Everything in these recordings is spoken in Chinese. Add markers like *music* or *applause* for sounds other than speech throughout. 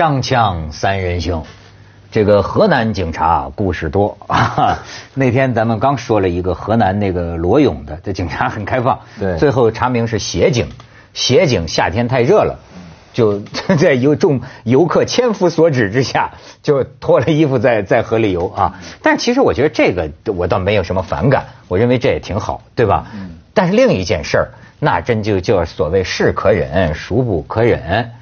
锵锵三人行，这个河南警察故事多啊。*laughs* 那天咱们刚说了一个河南那个罗勇的，这警察很开放，对最后查明是协警，协警夏天太热了。就 *laughs* 在游众游客千夫所指之下，就脱了衣服在在河里游啊。但其实我觉得这个我倒没有什么反感，我认为这也挺好，对吧？但是另一件事儿，那真就叫所谓是可忍，孰不可忍。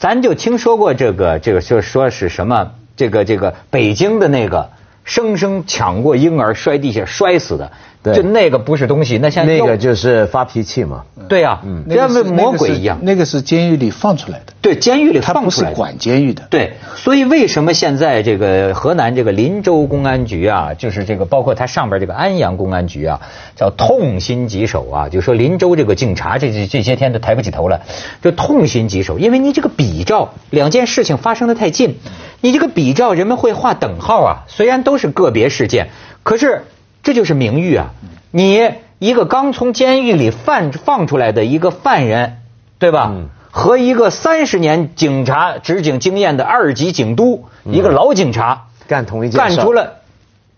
咱就听说过这个这个，就说是什么这个这个北京的那个生生抢过婴儿摔地下摔死的，对就那个不是东西，那像那个就是发脾气嘛。对呀、嗯，那个魔鬼一样。那个是监狱里放出来的，对，监狱里他放出来的。不是管监狱的。对，所以为什么现在这个河南这个林州公安局啊，就是这个包括它上边这个安阳公安局啊，叫痛心疾首啊，就说林州这个警察这这这些天都抬不起头来，就痛心疾首，因为你这个比照两件事情发生的太近，你这个比照人们会画等号啊，虽然都是个别事件，可是这就是名誉啊，你一个刚从监狱里放放出来的一个犯人，对吧？嗯。和一个三十年警察执警经验的二级警督，一个老警察干同一件事。干出了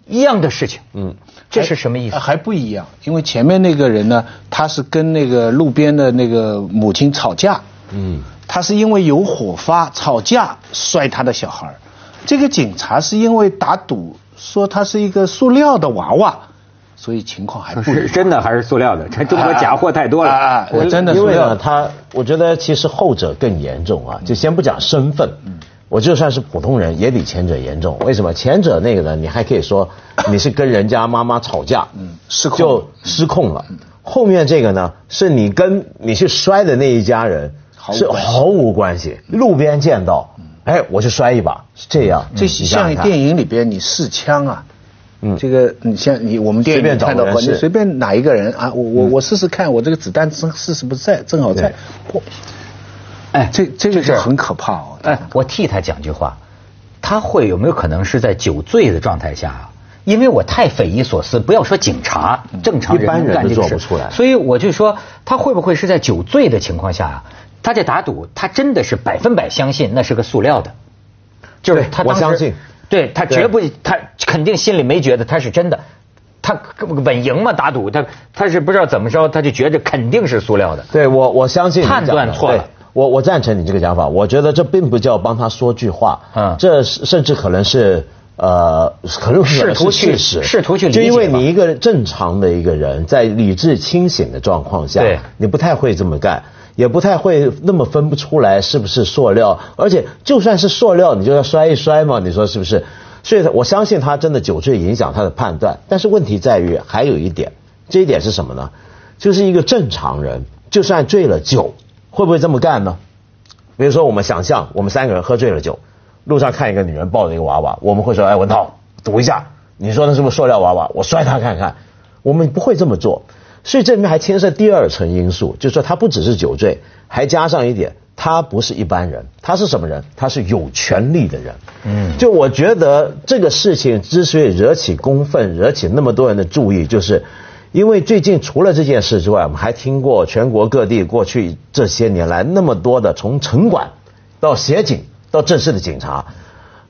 一样的事情，嗯，这是什么意思？呃？还不一样，因为前面那个人呢，他是跟那个路边的那个母亲吵架，嗯，他是因为有火发吵架摔他的小孩儿这个警察是因为打赌说他是一个塑料的娃娃，所以情况还不。*laughs* 是真的还是塑料的？这中国假货太多了。啊我真的因为呢，他我觉得其实后者更严重啊。就先不讲身份，我就算是普通人，也比前者严重。为什么？前者那个呢，你还可以说你是跟人家妈妈吵架，嗯失控就失控了。后面这个呢，是你跟你去摔的那一家人是毫无关系。毫无关系，路边见到，哎，我就摔一把，是这样。这像电影里边你试枪啊，嗯。这个你像你我们电影随便找里看到过，你随便哪一个人啊，我我我试试看，我这个子弹正是是不是在，正好在哎，这这个是是很可怕哦。哎，我替他讲句话，他会有没有可能是在酒醉的状态下啊？因为我太匪夷所思，不要说警察，正常人一般人都能干这个事。做不出来。所以我就说，他会不会是在酒醉的情况下啊？他这打赌，他真的是百分百相信那是个塑料的，就是他当时我相信。对他绝不，他肯定心里没觉得他是真的。他稳赢嘛打赌，他他是不知道怎么着，他就觉着肯定是塑料的。对我，我相信判断错了。我我赞成你这个讲法，我觉得这并不叫帮他说句话，嗯这甚至可能是呃，可能是试图去试图去理解就因为你一个正常的一个人，在理智清醒的状况下，对。你不太会这么干。也不太会那么分不出来是不是塑料，而且就算是塑料，你就要摔一摔嘛，你说是不是？所以我相信他真的酒醉影响他的判断，但是问题在于还有一点，这一点是什么呢？就是一个正常人，就算醉了酒，会不会这么干呢？比如说，我们想象我们三个人喝醉了酒，路上看一个女人抱着一个娃娃，我们会说：“哎，文涛，赌一下，你说那是不是塑料娃娃？我摔她看看。”我们不会这么做，所以这里面还牵涉第二层因素，就是说他不只是酒醉，还加上一点，他不是一般人，他是什么人？他是有权利的人。嗯，就我觉得这个事情之所以惹起公愤，惹起那么多人的注意，就是。因为最近除了这件事之外，我们还听过全国各地过去这些年来那么多的从城管到协警到正式的警察，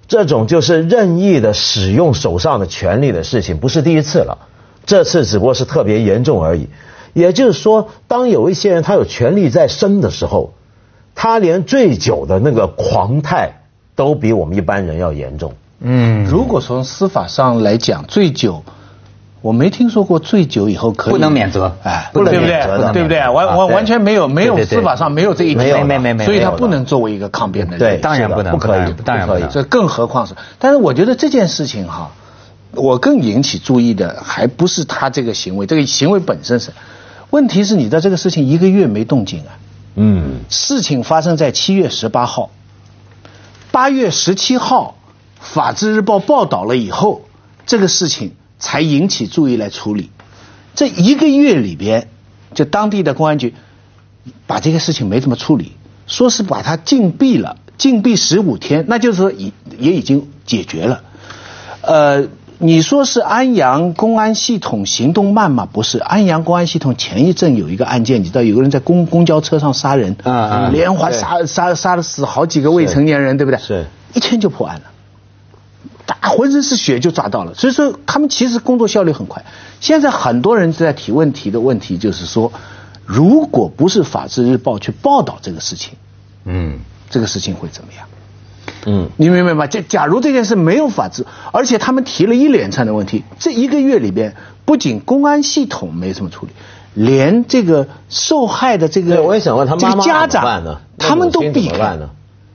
这种就是任意的使用手上的权力的事情，不是第一次了。这次只不过是特别严重而已。也就是说，当有一些人他有权力在身的时候，他连醉酒的那个狂态都比我们一般人要严重。嗯，如果从司法上来讲，醉酒，我没听说过醉酒以后可以不能免责哎，不能免责的对？对不对？完完完全没有没有司法上没有这一条，没有没没没所以他不能作为一个抗辩的对人。当然不能，不可以当然不能不可以。这更何况是，但是我觉得这件事情哈，我更引起注意的还不是他这个行为，这个行为本身是，问题是你的这个事情一个月没动静啊。嗯，事情发生在七月十八号，八月十七号，《法制日报》报道了以后，这个事情才引起注意来处理。这一个月里边，就当地的公安局把这个事情没怎么处理，说是把他禁闭了，禁闭十五天，那就是说已也已经解决了。呃，你说是安阳公安系统行动慢吗？不是，安阳公安系统前一阵有一个案件，你知道有个人在公公交车上杀人，啊啊连环杀杀杀了死好几个未成年人，对不对？是，一天就破案了。打浑身是血就抓到了，所以说他们其实工作效率很快。现在很多人在提问题的问题就是说，如果不是《法制日报》去报道这个事情，嗯，这个事情会怎么样？嗯，你明白吗？就假如这件事没有法治，而且他们提了一连串的问题，这一个月里边，不仅公安系统没什么处理，连这个受害的这个，我也想问他这个妈妈家长怎么办呢？他们都避开怎么办呢？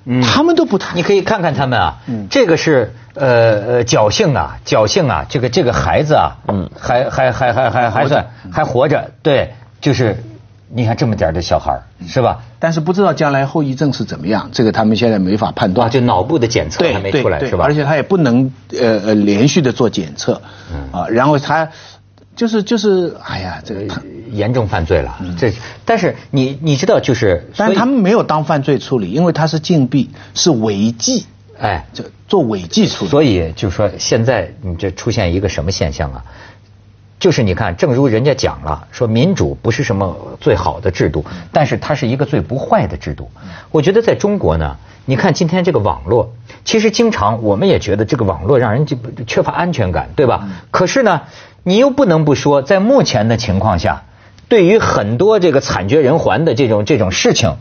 嗯。他们都不谈。你可以看看他们啊，嗯。这个是呃呃侥幸啊，侥幸啊，这个这个孩子啊，嗯。还还还还还还算还活着，对，就是你看这么点儿的小孩儿是吧？但是不知道将来后遗症是怎么样，这个他们现在没法判啊，断。就脑部的检测还没出来是吧？而且他也不能呃呃连续的做检测，嗯啊，然后他就是就是哎呀，这个，严重犯罪了，这但是你你知道就是，嗯但是他们没有当犯罪处理，因为他是禁闭，是违纪，哎，就做违纪处理。所以就说现在你这出现一个什么现象啊？就是你看，正如人家讲了，说民主不是什么最好的制度，但是它是一个最不坏的制度。我觉得在中国呢，你看今天这个网络，其实经常我们也觉得这个网络让人就缺乏安全感，对吧？可是呢，你又不能不说，在目前的情况下，对于很多这个惨绝人寰的这种这种事情，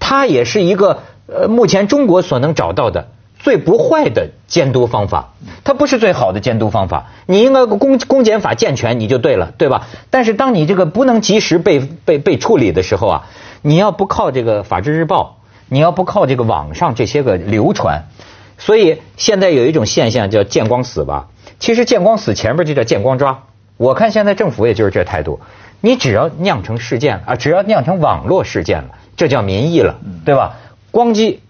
它也是一个呃目前中国所能找到的最不坏的监督方法。它不是最好的监督方法，你应该公公检法健全你就对了，对吧？但是当你这个不能及时被被被处理的时候啊，你要不靠这个《法制日报》，你要不靠这个网上这些个流传，所以现在有一种现象叫见光死吧。其实见光死前边就叫见光抓。我看现在政府也就是这态度，你只要酿成事件啊，只要酿成网络事件了，这叫民意了，对吧？光机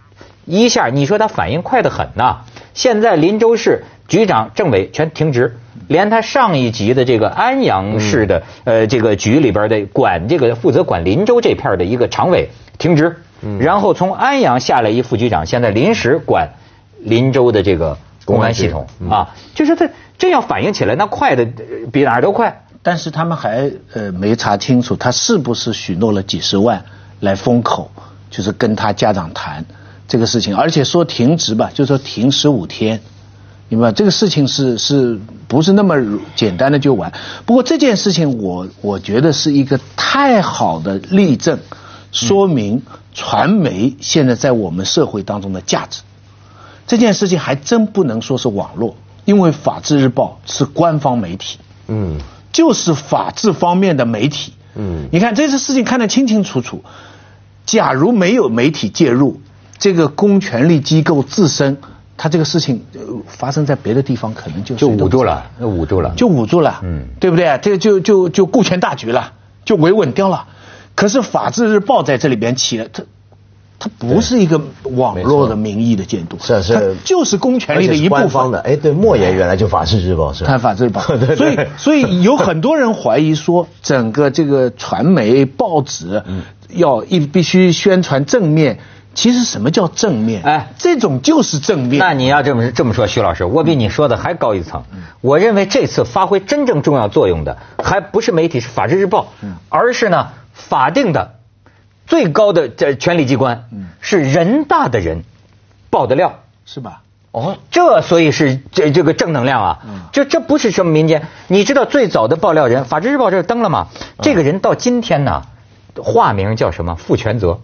一下，你说他反应快得很呐。现在林州市局长、政委全停职，连他上一级的这个安阳市的、呃这个局里边的管这个负责管林州这片的一个常委停职，然后从安阳下来一副局长，现在临时管林州的这个公安系统。啊，就是他这要反应起来，那快的呃比哪儿都快。但是他们还呃没查清楚他是不是许诺了几十万来封口，就是跟他家长谈这个事情，而且说停职吧，就说停十五天，明白？这个事情是是不是那么简单的就完？不过这件事情我我觉得是一个太好的例证，说明传媒现在在我们社会当中的价值。这件事情还真不能说是网络，因为《法制日报》是官方媒体。嗯，就是法治方面的媒体。嗯你看这次事情看得清清楚楚。假如没有媒体介入，这个公权力机构自身，它这个事情、呃发生在别的地方，可能就就捂住了，就捂住了。就捂住了，嗯对不对？这个就就就顾全大局了，就维稳掉了。可是《法制日报》在这里边起了，它它不是一个网络的民意的监督，是是就是公权力的一部分。方的。哎，对，莫言原来就法制日报是吧？看法制报对对，所以所以有很多人怀疑说，整个这个传媒报纸嗯要一必须宣传正面。其实什么叫正面？哎这种就是正面。那你要这么这么说，徐老师，我比你说的还高一层。我认为这次发挥真正重要作用的，还不是媒体是《法制日报》，而是呢法定的最高的这权力机关是人大的人爆的料。是吧？哦，这所以是这这个正能量啊，这这不是什么民间。你知道最早的爆料人，《法制日报》这儿登了吗？这个人到今天呢，化名叫什么？傅全泽。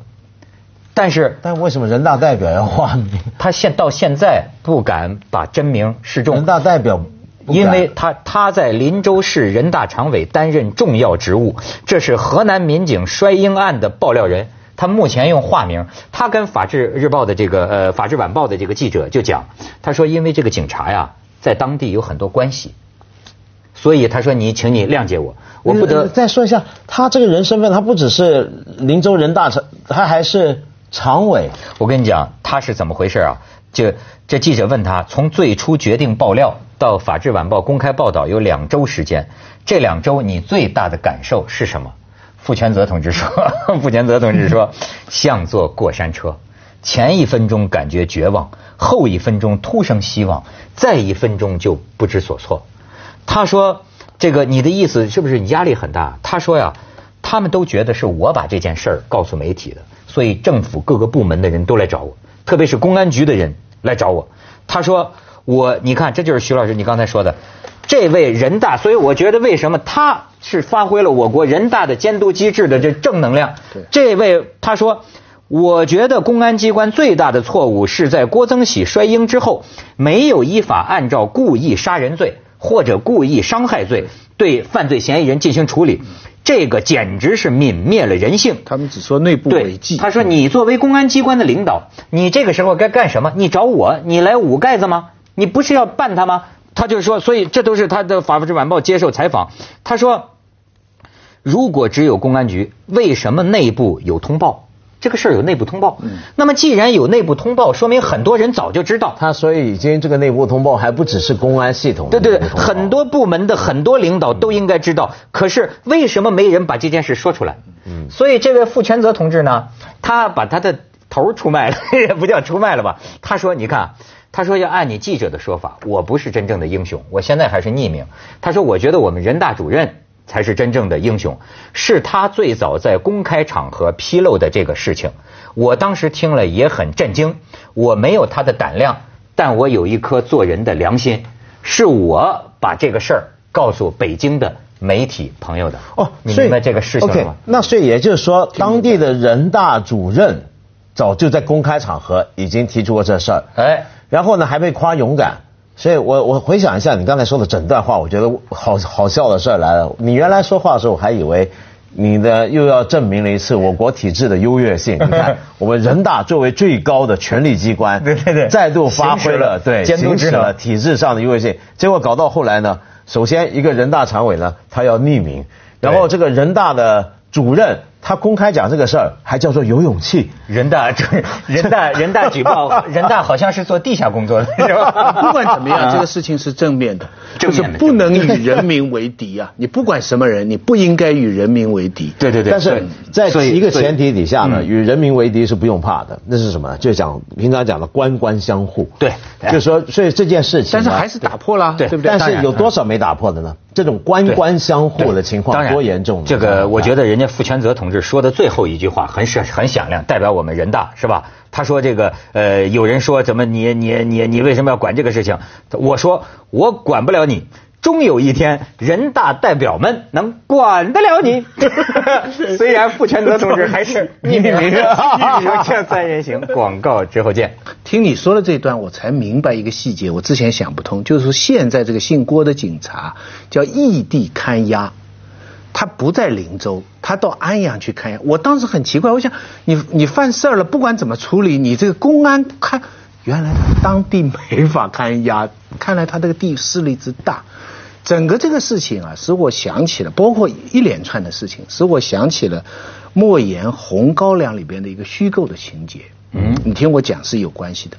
但是但为什么人大代表要化名？他现到现在不敢把真名示众，人大代表因为他他在林州市人大常委担任重要职务，这是河南民警摔婴案的爆料人。他目前用化名，他跟《法制日报》的这个呃《法制晚报》的这个记者就讲，他说因为这个警察呀在当地有很多关系，所以他说你请你谅解我，我不呃得再说一下，他这个人身份，他不只是林州人大常，他还是常委。我跟你讲，他是怎么回事啊？就这记者问他，从最初决定爆料到《法制晚报》公开报道有两周时间，这两周你最大的感受是什么？傅全泽同志说，*laughs* 傅全泽同志说，像坐过山车，前一分钟感觉绝望，后一分钟突生希望，再一分钟就不知所措。他说：“这个你的意思是不是你压力很大？”他说呀，他们都觉得是我把这件事儿告诉媒体的，所以政府各个部门的人都来找我，特别是公安局的人来找我。他说：“我你看，这就是徐老师你刚才说的，这位人大，所以我觉得为什么他是发挥了我国人大的监督机制的这正能量？这位他说。”我觉得公安机关最大的错误是在郭增喜摔婴之后，没有依法按照故意杀人罪或者故意伤害罪对犯罪嫌疑人进行处理，这个简直是泯灭了人性。他们只说内部对违纪。他说：“你作为公安机关的领导，你这个时候该干什么？你找我，你来捂盖子吗？你不是要办他吗？”他就说，所以这都是他的《法制晚报》接受采访。他说：“如果只有公安局，为什么内部有通报？这个事儿有内部通报。嗯那么既然有内部通报，说明很多人早就知道。他所以已经这个内部通报还不只是公安系统对对对，很多部门的很多领导都应该知道，可是为什么没人把这件事说出来？嗯，所以这位傅全泽同志呢，他把他的头出卖了，*laughs* 也不叫出卖了吧？他说：“你看，他说要按你记者的说法，我不是真正的英雄，我现在还是匿名。他说，我觉得我们人大主任。”才是真正的英雄，是他最早在公开场合披露的这个事情。我当时听了也很震惊，我没有他的胆量，但我有一颗做人的良心。是我把这个事儿告诉北京的媒体朋友的。哦，你明白这个事情了 OK，吗？那所以也就是说，当地的人大主任早就在公开场合已经提出过这事儿，哎，然后呢还被夸勇敢。所以我我回想一下你刚才说的整段话，我觉得好好笑的事儿来了。你原来说话的时候，我还以为你的又要证明了一次我国体制的优越性。你看，*laughs* 我们人大作为最高的权力机关，对对对再度发挥了了对行使了体制上的优越性。结果搞到后来呢，首先一个人大常委呢，他要匿名，然后这个人大的主任他公开讲这个事儿，还叫做有勇气。人大这人大人大举报，*laughs* 人大好像是做地下工作的，是吧？不管怎么样，这个事情是正面的，面的就是不能与人民为敌啊！你不管什么人，你不应该与人民为敌。对对对。但是在一个前提底下呢，嗯与人民为敌是不用怕的。那是什么？就讲平常讲的官官相护。对就是说，所以这件事情，但是还是打破了，对对不对？但是有多少没打破的呢？这种官官相护的情况当然多严重？这个我觉得得人家傅全泽同志说的最后一句话很是 *laughs* 很响亮，代表我们人大是吧？他说这个呃，有人说怎么你你你你为什么要管这个事情？我说我管不了你。终有一天，人大代表们能管得了你。*laughs* 虽然傅全德同志还是 *laughs* 匿名，匿名这三人。行。广告之后见。听你说了这段，我才明白一个细节，我之前想不通，就是说现在这个姓郭的警察叫异地看押，他不在林州，他到安阳去看押。我当时很奇怪，我想你你犯事儿了，不管怎么处理，你这个公安看，原来当地没法看押，看来他这个地势力之大。整个这个事情啊，使我想起了，包括一连串的事情，使我想起了莫言《红高粱》里边的一个虚构的情节。嗯，你听我讲是有关系的。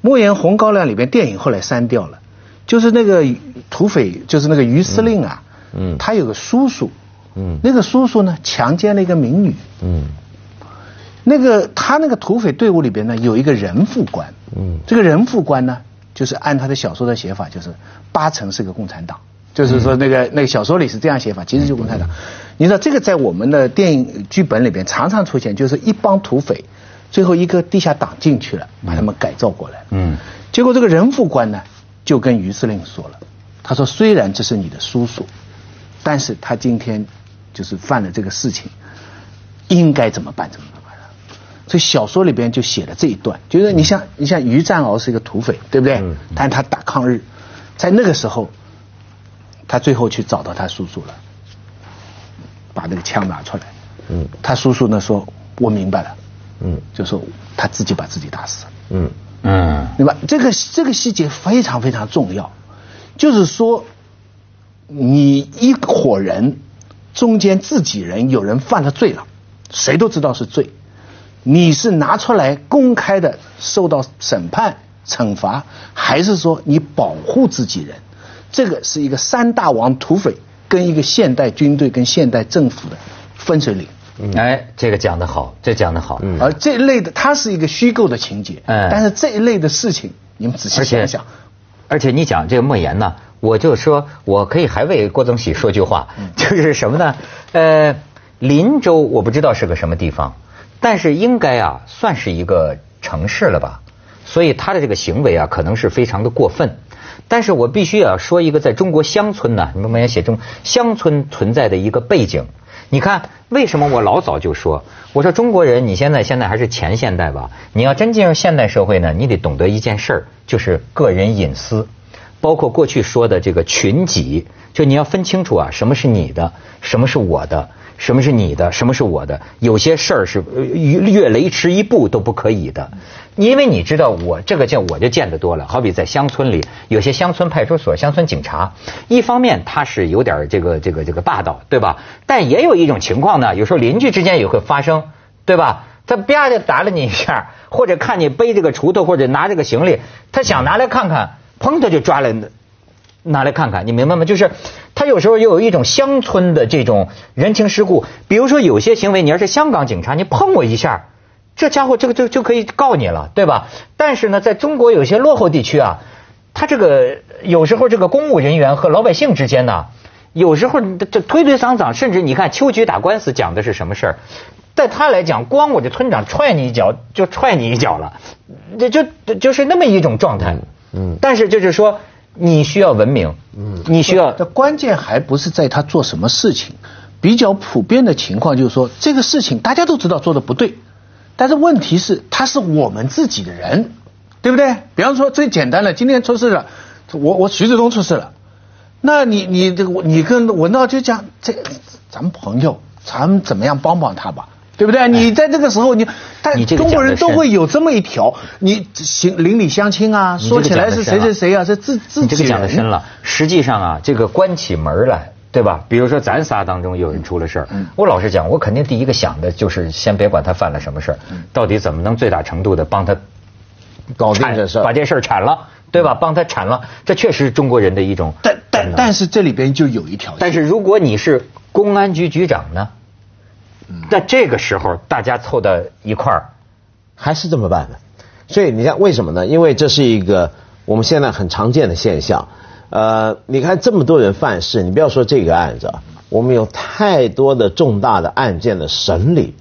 莫言《红高粱》里边电影后来删掉了，就是那个土匪，就是那个于司令啊，嗯。他有个叔叔，嗯。那个叔叔呢强奸了一个民女，嗯。那个他那个土匪队伍里边呢有一个人副官，嗯。这个人副官呢就是按他的小说的写法，就是八成是个共产党，就是说那个那个小说里是这样写法，其实就共产党。你知道这个在我们的电影剧本里边常常出现，就是一帮土匪，最后一个地下党进去了，把他们改造过来。嗯，结果这个人副官呢就跟于司令说了，他说虽然这是你的叔叔，但是他今天就是犯了这个事情，应该怎么办怎么办。所以小说里边就写了这一段，就是你像你像于占鳌是一个土匪，对不对？但他打抗日，在那个时候，他最后去找到他叔叔了，把那个枪拿出来。嗯他叔叔呢说：“我明白了。”嗯就说他自己把自己打死了。嗯嗯，对吧？这个这个细节非常非常重要，就是说，你一伙人中间自己人有人犯了罪了，谁都知道是罪，你是拿出来公开的受到审判惩罚，还是说你保护自己人？这个是一个三大王土匪跟一个现代军队跟现代政府的分水岭。哎，这个讲得好，这讲得好。而这一类的，它是一个虚构的情节，哎但是这一类的事情，你们仔细想想，而且你讲这个莫言呢，我就说我可以还为郭增喜说句话，就是什么呢？呃，林州我不知道是个什么地方，但是应该啊算是一个城市了吧，所以他的这个行为啊可能是非常的过分。但是我必须要说一个在中国乡村呢，你们莫言写中乡村存在的一个背景。你看，为什么我老早就说，我说中国人你现在现在还是前现代吧？你要真进入现代社会呢，你得懂得一件事儿，就是个人隐私，包括过去说的这个群己，就你要分清楚啊，什么是你的，什么是我的，什么是你的，什么是我的。有些事儿是呃越雷池一步都不可以的，因为你知道我这个见我就见得多了，好比在乡村里，有些乡村派出所、乡村警察，一方面他是有点这个这个这个霸道，对吧？但也有一种情况呢，有时候邻居之间也会发生，对吧？他啪就打了你一下，或者看你背这个锄头或者拿这个行李，他想拿来看看，砰他就抓来拿来看看，你明白吗？就是他有时候又有一种乡村的这种人情世故，比如说有些行为，你要是香港警察，你碰我一下，这家伙这个就就可以告你了，对吧？但是呢，在中国有些落后地区啊，他这个有时候这个公务人员和老百姓之间呢，有时候这推推搡搡，甚至你看秋菊打官司讲的是什么事儿？在他来讲，光我这村长踹你一脚就踹你一脚了，这就就是那么一种状态。嗯，但是就是说，你需要文明，嗯，你需要这关键还不是在他做什么事情，比较普遍的情况就是说，这个事情大家都知道做的不对，但是问题是他是我们自己的人，对不对？比方说最简单的，今天出事了，我我徐志东出事了，那你你这个你跟文道就讲这咱们朋友，咱们怎么样帮帮他吧。对不对？你在这个时候，你但中国人都会有这么一条，你行邻里乡亲啊，说起来是谁谁谁啊，是自自己你这个讲的深了。实际上啊，这个关起门来，对吧？比如说咱仨当中有人出了事儿，我老实讲，我肯定第一个想的就是先别管他犯了什么事儿，到底怎么能最大程度的帮他搞定这事儿。把这事儿铲了，对吧？帮他铲了，这确实是中国人的一种但但但是这里边就有一条，但是如果你是公安局局长呢，那这个时候大家凑到一块儿，还是这么办的。所以你看为什么呢？因为这是一个我们现在很常见的现象。呃，你看这么多人犯事，你不要说这个案子，我们有太多的重大的案件的审理，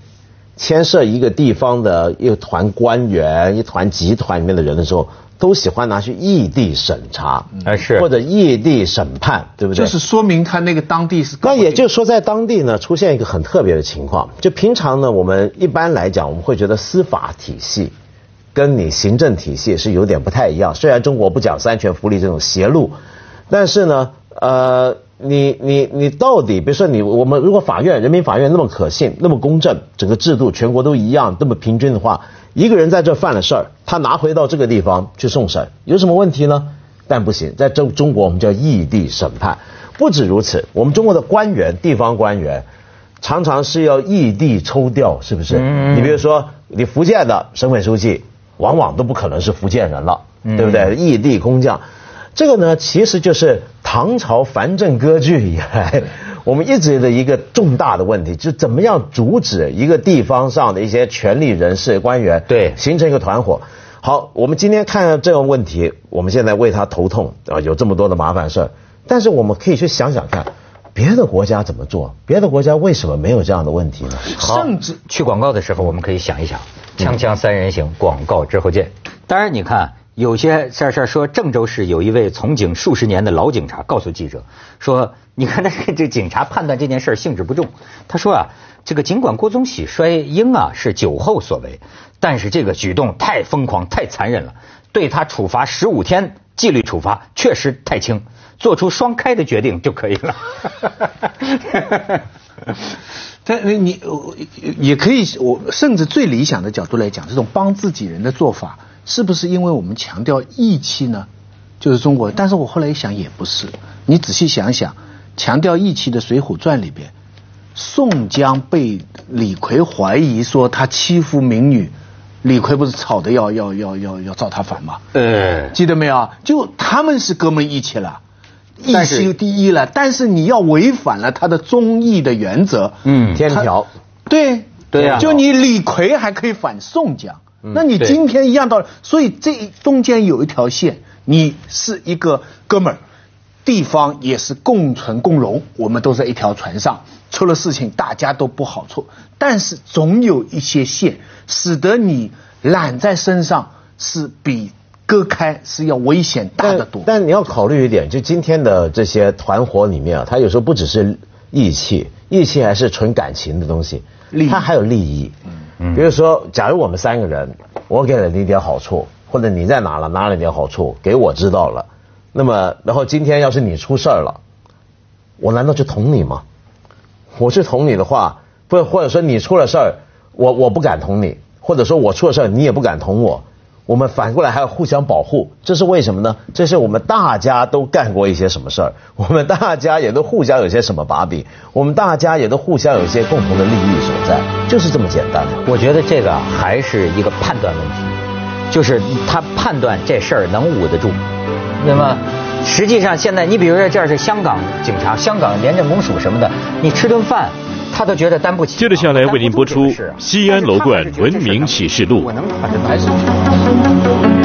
牵涉一个地方的一团官员、一团集团里面的人的时候，都喜欢拿去异地审查，哎是或者异地审判，对不对？就是说明他那个当地是那也就是说，在当地呢，出现一个很特别的情况。就平常呢，我们一般来讲，我们会觉得司法体系跟你行政体系是有点不太一样。虽然中国不讲三权福利这种邪路，但是呢，呃，你你你到底，比如说你我们如果法院人民法院那么可信、那么公正，整个制度全国都一样，那么平均的话，一个人在这犯了事儿，他拿回到这个地方去送审，有什么问题呢？但不行，在中中国我们叫异地审判。不止如此，我们中国的官员、地方官员常常是要异地抽调，是不是？嗯你比如说，你福建的省委书记，往往都不可能是福建人了，嗯对不对？异地工匠，这个呢，其实就是唐朝藩镇割据以来，我们一直的一个重大的问题，就是怎么样阻止一个地方上的一些权力人士、官员对形成一个团伙。好，我们今天看这个问题，我们现在为他头痛啊，有这么多的麻烦事儿，但是我们可以去想想看，别的国家怎么做？别的国家为什么没有这样的问题呢？好甚至去广告的时候，我们可以想一想，锵锵三人行，广告之后见。当然，你看有些事儿事儿说，郑州市有一位从警数十年的老警察告诉记者说：“你看，这这警察判断这件事儿性质不重。他说啊，这个尽管郭宗喜摔婴啊是酒后所为，但是这个举动太疯狂、太残忍了，对他处罚十五天纪律处罚确实太轻，做出双开的决定就可以了。*laughs* ”但你呃也可以，我甚至最理想的角度来讲，这种帮自己人的做法，是不是因为我们强调义气呢？就是中国，但是我后来一想也不是。你仔细想想，强调义气的《水浒传》里边，宋江被李逵怀疑说他欺负民女，李逵不是吵得要要要要要造他反吗？呃，记得没有？就他们是哥们义气了，义气第一了，但是你要违反了他的忠义的原则，嗯。天条，对。对呀就你李逵还可以反宋江，那你今天一样道理，所以这中间有一条线，你是一个哥们儿，地方也是共存共荣，我们都在一条船上，出了事情大家都不好处，但是总有一些线，使得你揽在身上是比割开是要危险大得多。但你要考虑一点，就今天的这些团伙里面啊，它有时候不只是义气，义气还是纯感情的东西利益，它还有利益。比如说，假如我们三个人，我给了你一点好处，或者你在哪了拿了点好处，给我知道了，那么然后今天要是你出事儿了，我难道就捅你吗？我去捅你的话，不或者说你出了事儿，我我不敢捅你，或者说我出了事儿，你也不敢捅我。我们反过来还要互相保护，这是为什么呢？这是我们大家都干过一些什么事儿，我们大家也都互相有些什么把柄，我们大家也都互相有一些共同的利益所在，就是这么简单的。我觉得这个还是一个判断问题，就是他判断这事儿能捂得住。那么，实际上现在你比如说这儿是香港警察、香港廉政公署什么的，你吃顿饭，他都觉得担不起。接着下来为您播出西安楼冠文明启示录我能把这还是。